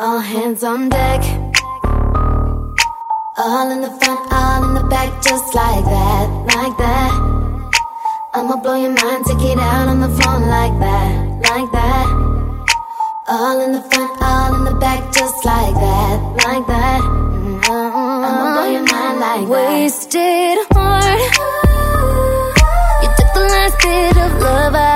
All hands on deck. All in the front, all in the back, just like that, like that. I'ma blow your mind, take it out on the floor like that, like that. All in the front, all in the back, just like that, like that. I'ma blow your mind like that. Wasted heart. You took the last bit of love I've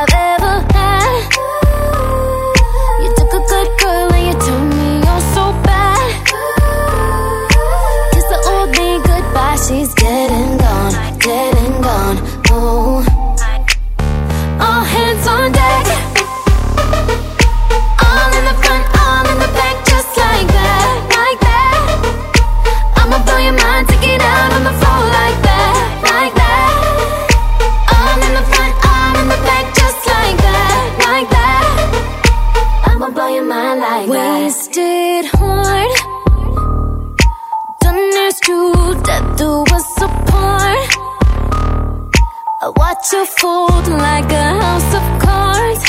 fold like a house of cards.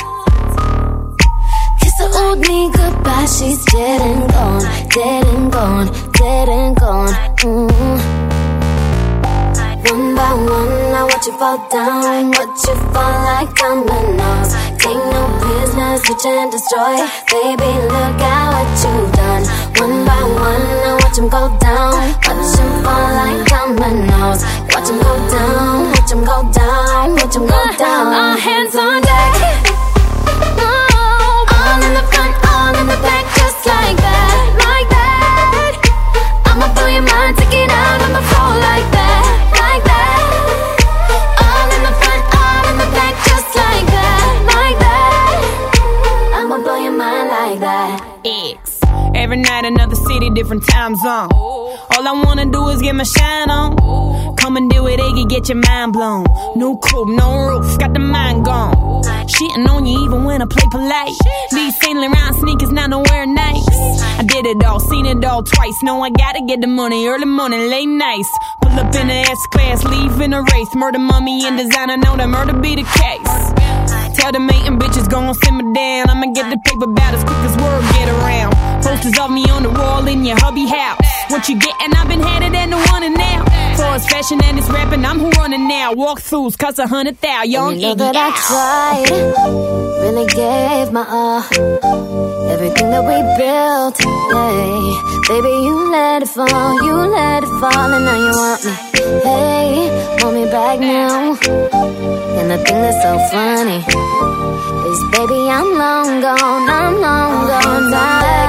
Kiss the old me goodbye, she's dead and gone, dead and gone, dead and gone. Mm. One by one, I watch you fall down, watch you fall like dominoes. Take no business, switch and destroy. Baby, look at what you've done. One by one, I watch them go down, watch them fall like dominoes. Watch them go down, them go down, them go down. All hands on deck. Uh, all in the front, all in the back, just like that, like that. I'ma blow your mind, take it out on the floor like that, like that. All in the front, all in the back, just like that, like that. I'ma blow your mind like that. X. Every night, another city, different time zone. All I wanna do is get my shine on. Come and do it, Iggy, get your mind blown. No coupe, no roof, got the mind gone. Shitting on you even when I play polite. These Saint Laurent sneakers, not nowhere nice. I did it all, seen it all twice. No, I gotta get the money, early morning, late nights. Pull up in the S class, leave in a Wraith. Murder, mummy, and designer, know that murder be the case. Tell the mating bitches gon' simmer down. I'ma get the paper about as quick as word get around. Posters of me on the wall in your hubby house. What you gettin'? I've been headed and the one and now. For it's fashion and it's rapping, I'm who running now. Walkthroughs cost a hundred thou, young You know that I tried, really gave my all. Everything that we built, yeah. Baby, you let it fall, you let it fall, and now you want me. Hey, want me back now. And the thing that's so funny is, baby, I'm long gone, I'm long gone now.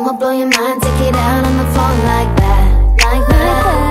I'ma blow your mind, take it out on the floor like that, like that.